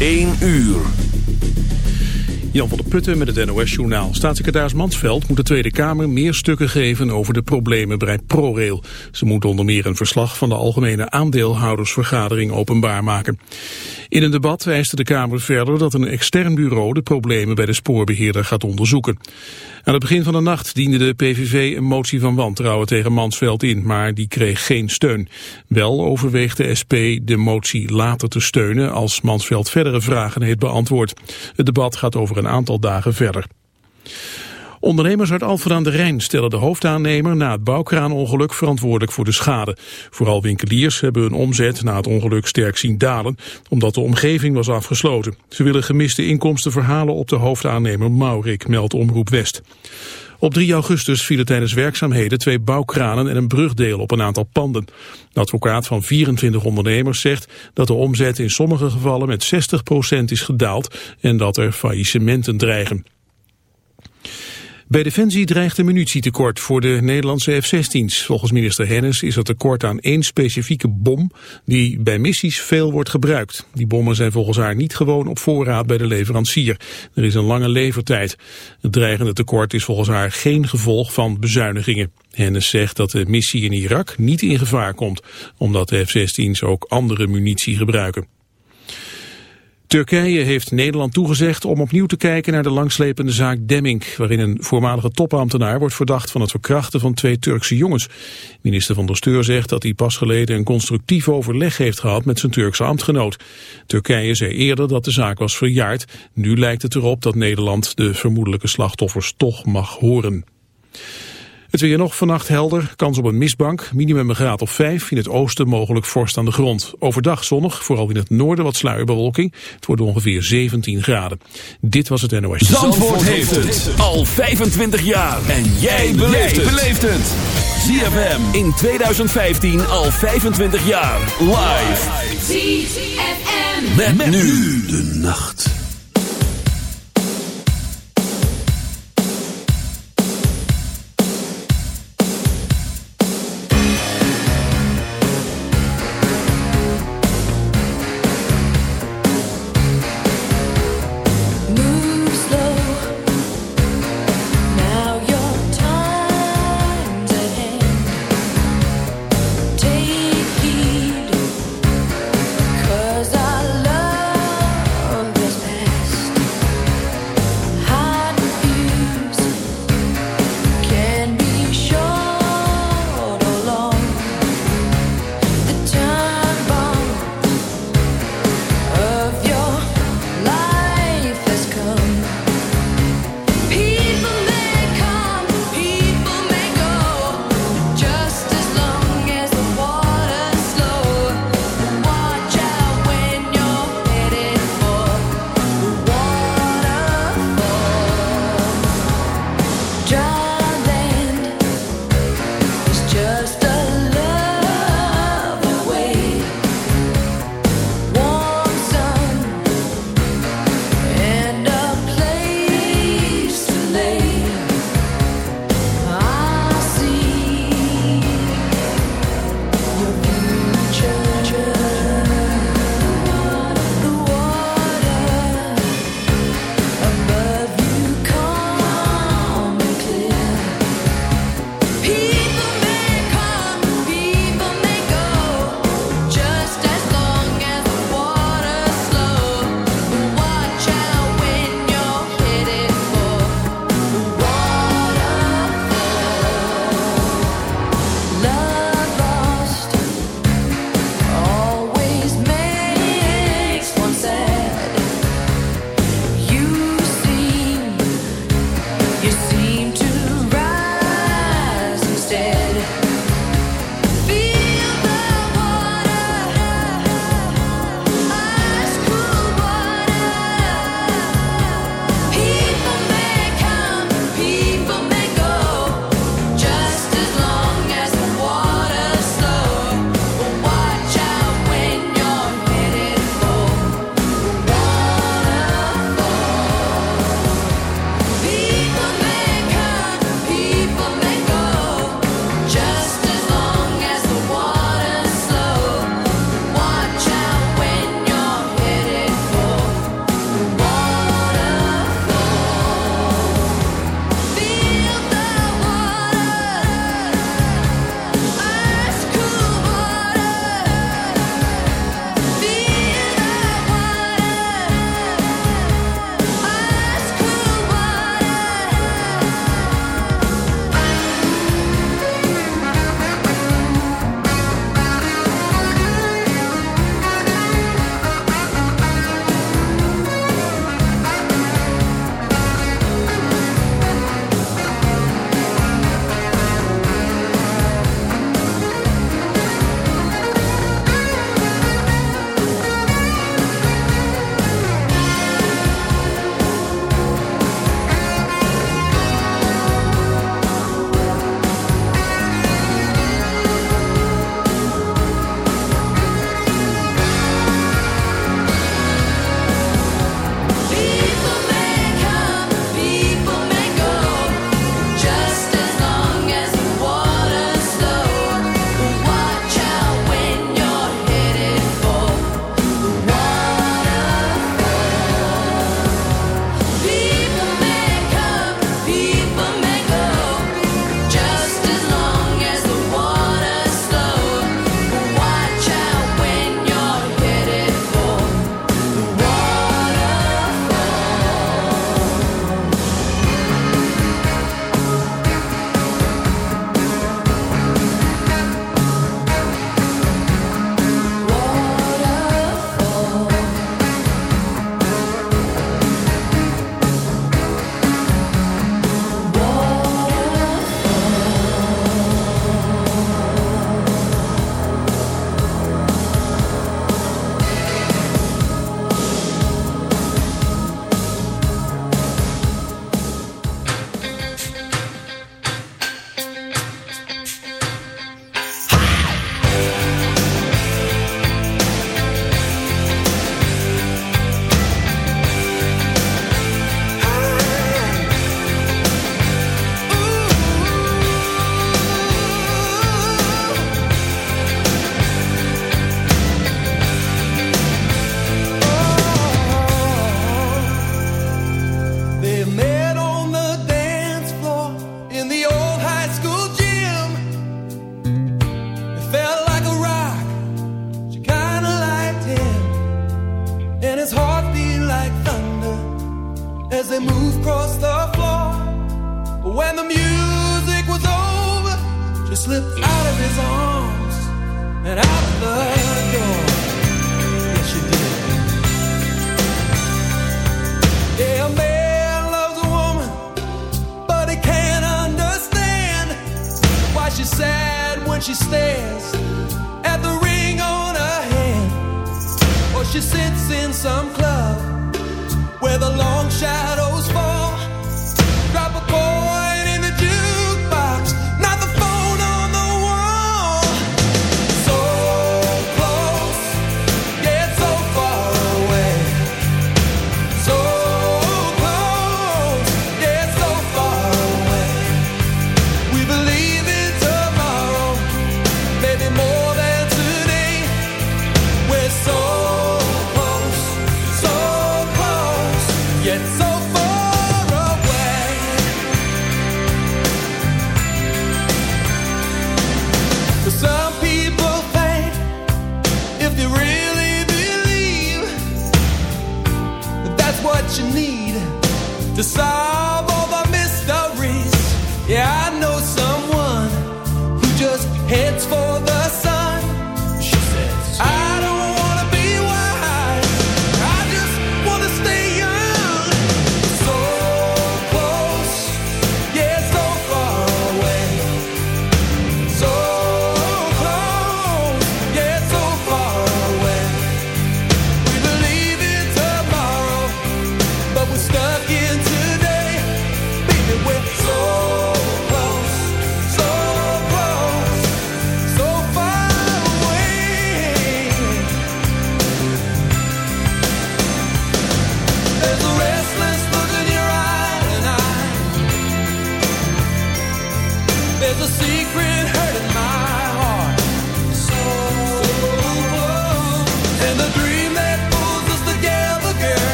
1 uur. Jan van der Putten met het NOS-journaal. Staatssecretaris Mansveld moet de Tweede Kamer meer stukken geven over de problemen bij ProRail. Ze moet onder meer een verslag van de Algemene Aandeelhoudersvergadering openbaar maken. In een debat wijste de Kamer verder dat een extern bureau de problemen bij de spoorbeheerder gaat onderzoeken. Aan het begin van de nacht diende de PVV een motie van wantrouwen tegen Mansveld in, maar die kreeg geen steun. Wel overweegt de SP de motie later te steunen als Mansveld verdere vragen heeft beantwoord. Het debat gaat over een aantal dagen verder. Ondernemers uit Alphen aan de Rijn stellen de hoofdaannemer na het bouwkraanongeluk verantwoordelijk voor de schade. Vooral winkeliers hebben hun omzet na het ongeluk sterk zien dalen, omdat de omgeving was afgesloten. Ze willen gemiste inkomsten verhalen op de hoofdaannemer Maurik, meldt Omroep West. Op 3 augustus vielen tijdens werkzaamheden twee bouwkranen en een brugdeel op een aantal panden. De advocaat van 24 ondernemers zegt dat de omzet in sommige gevallen met 60% is gedaald en dat er faillissementen dreigen. Bij Defensie dreigt een munitietekort voor de Nederlandse F-16's. Volgens minister Hennis is er tekort aan één specifieke bom die bij missies veel wordt gebruikt. Die bommen zijn volgens haar niet gewoon op voorraad bij de leverancier. Er is een lange levertijd. Het dreigende tekort is volgens haar geen gevolg van bezuinigingen. Hennis zegt dat de missie in Irak niet in gevaar komt, omdat de F-16's ook andere munitie gebruiken. Turkije heeft Nederland toegezegd om opnieuw te kijken naar de langslepende zaak Demming, waarin een voormalige topambtenaar wordt verdacht van het verkrachten van twee Turkse jongens. Minister van der Steur zegt dat hij pas geleden een constructief overleg heeft gehad met zijn Turkse ambtgenoot. Turkije zei eerder dat de zaak was verjaard. Nu lijkt het erop dat Nederland de vermoedelijke slachtoffers toch mag horen. Het weer nog vannacht helder, kans op een mistbank, minimum een graad of 5, in het oosten mogelijk vorst aan de grond. Overdag zonnig, vooral in het noorden wat sluierbewolking. Het wordt ongeveer 17 graden. Dit was het NOS. Zandvoort, Zandvoort heeft het al 25 jaar. En jij beleeft het. ZFM in 2015 al 25 jaar. Live. ZFM. met nu de nacht.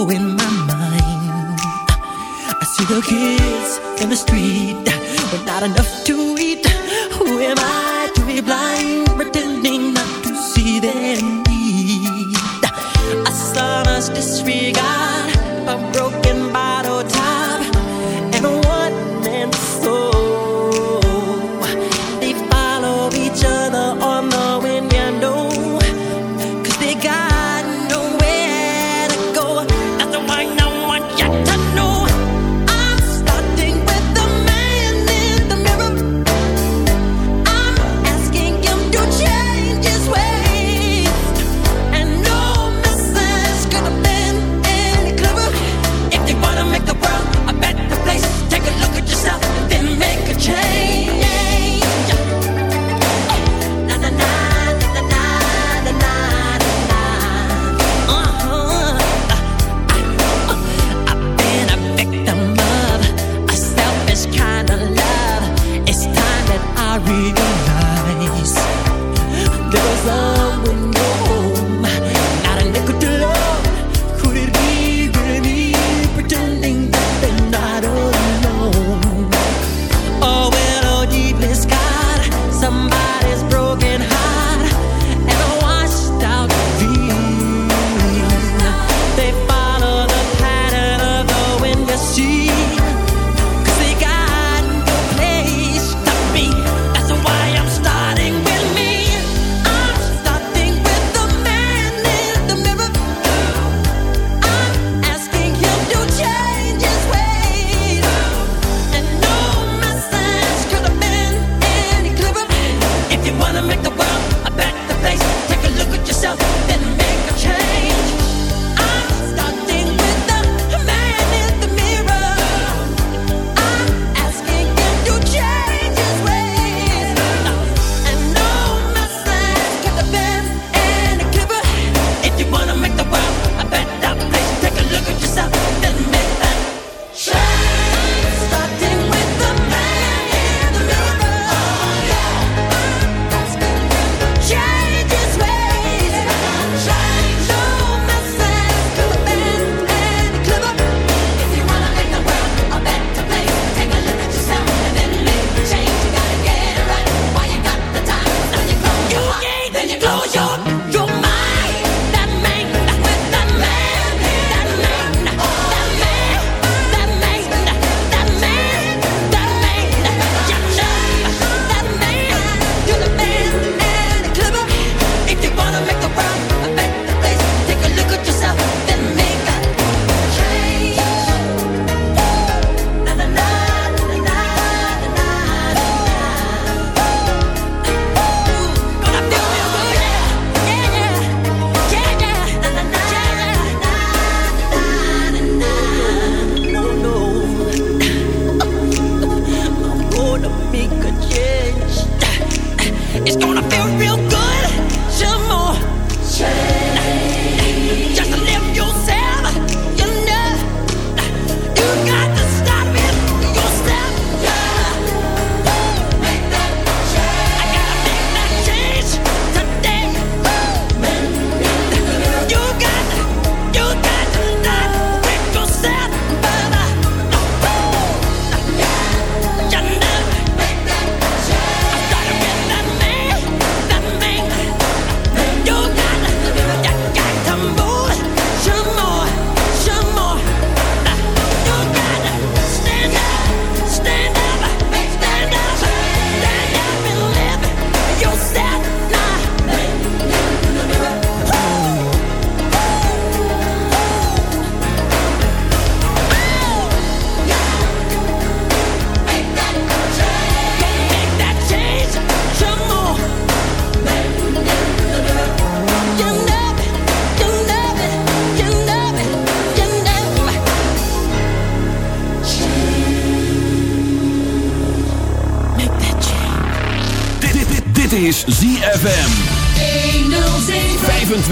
in my mind. I see the kids in the street, but not enough to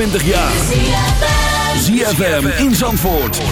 25 jaar. ZFM in Zandvoort.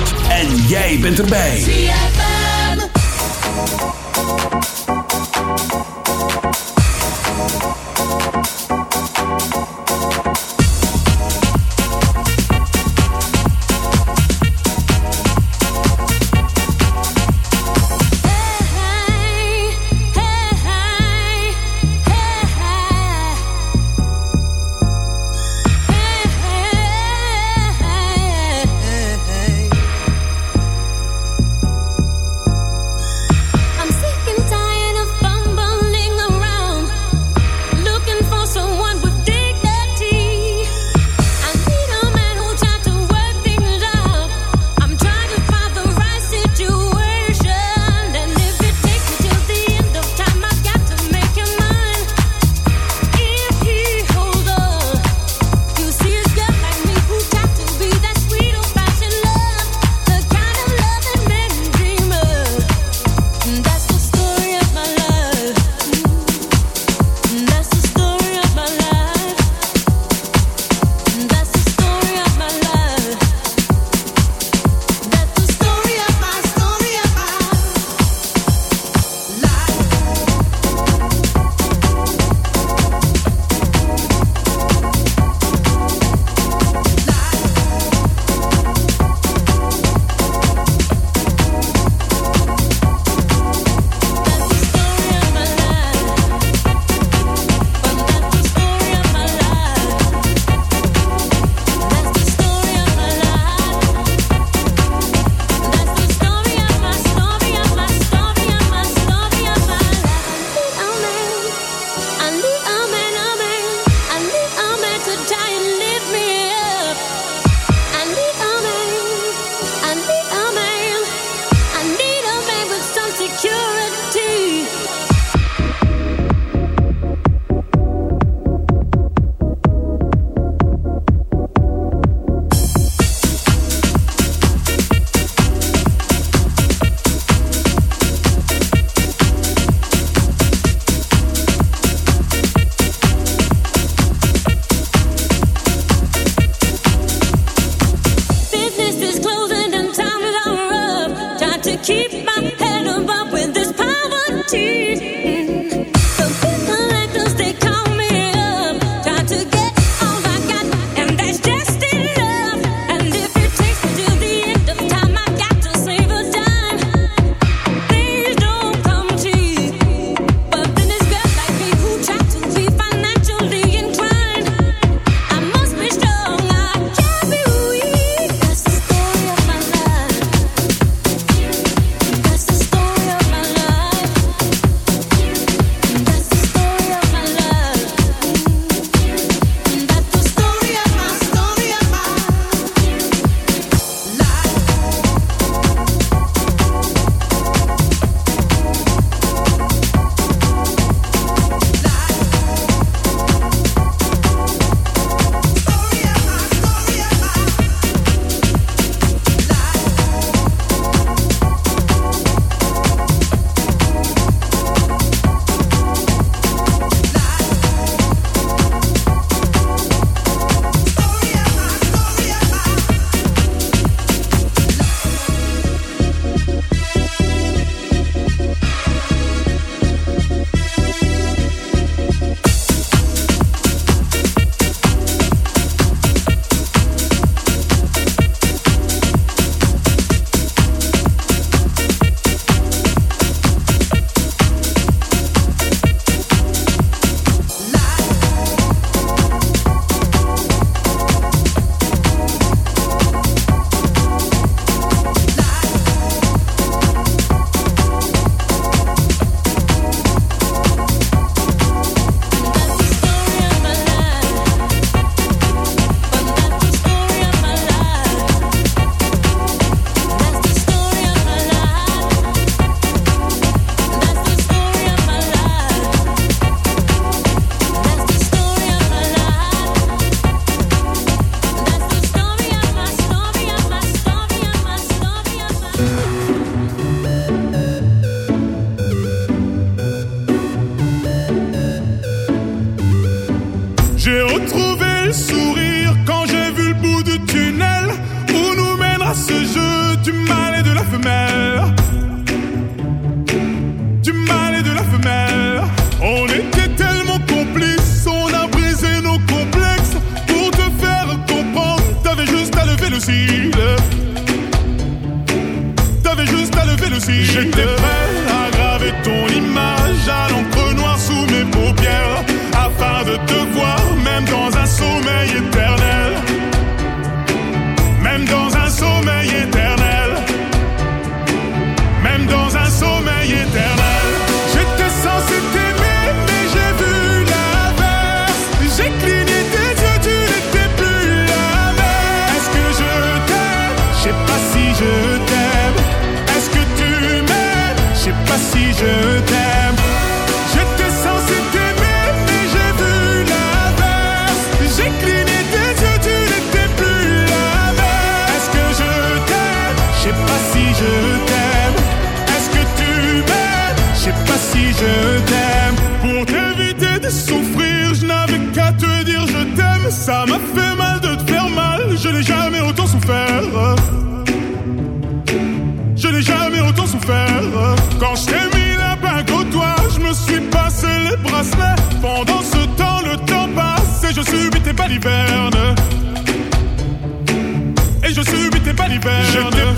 Et je subis tes balivernes.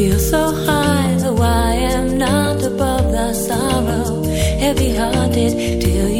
feel so high, so I am not above the sorrow. Heavy hearted till you.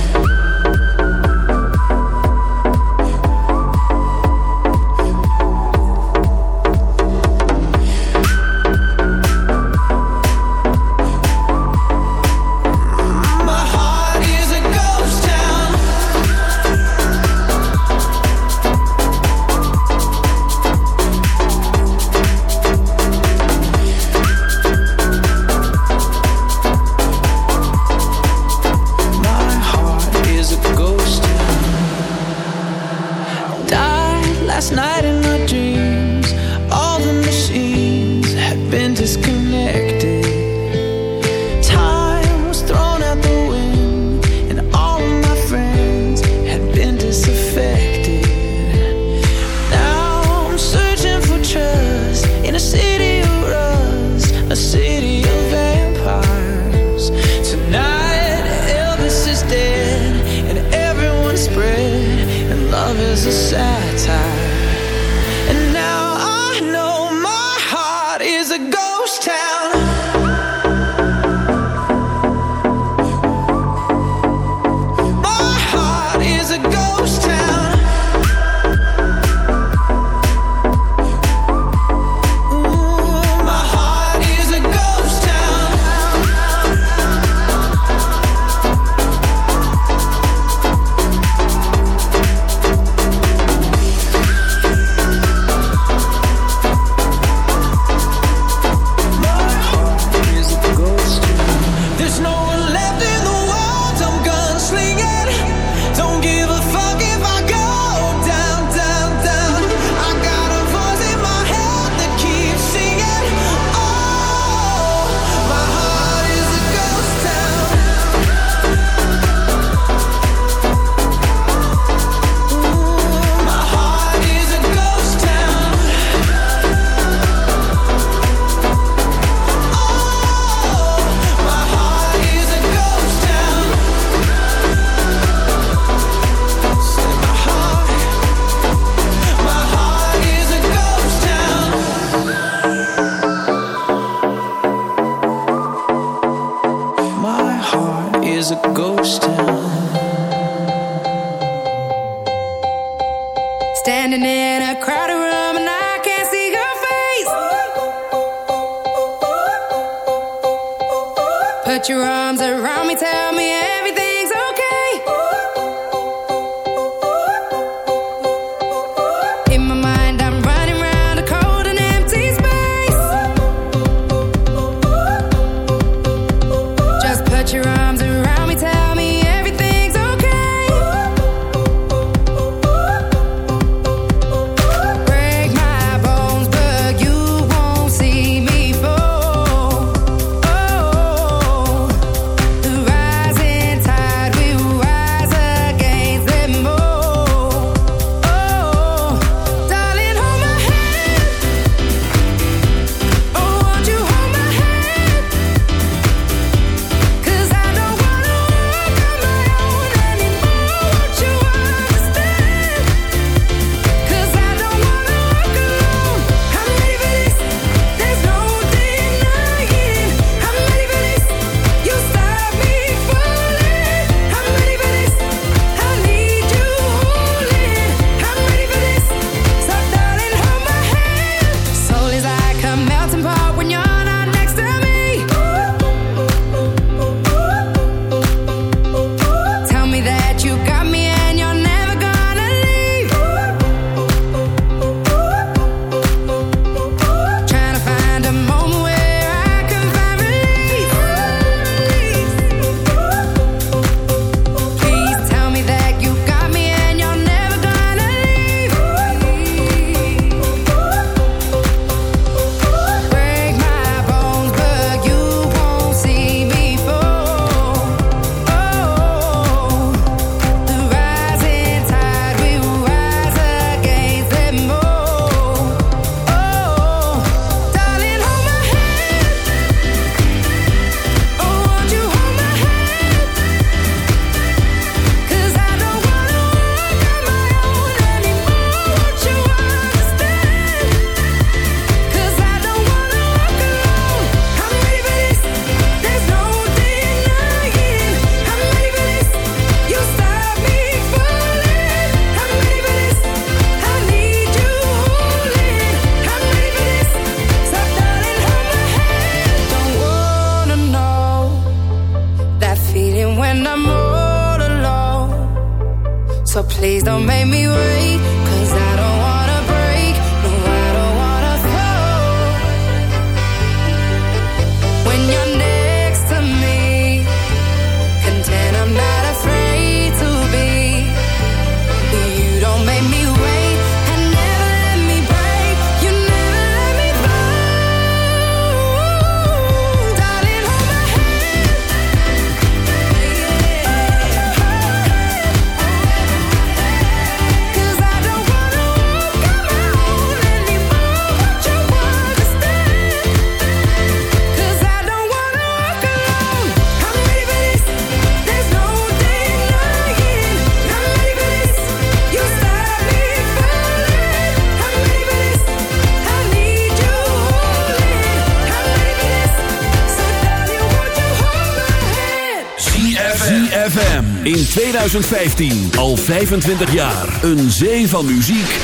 2015. Al 25 jaar. Een zee van muziek.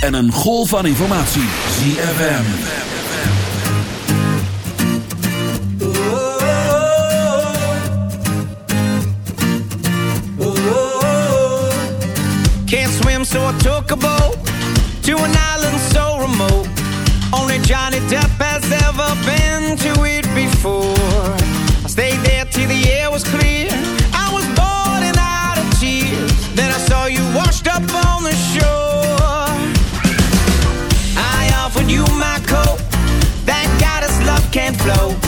En een golf van informatie. ZFM. Can't swim, so I took a boat to an island so remote. Only Johnny Depp has ever been to it can't flow.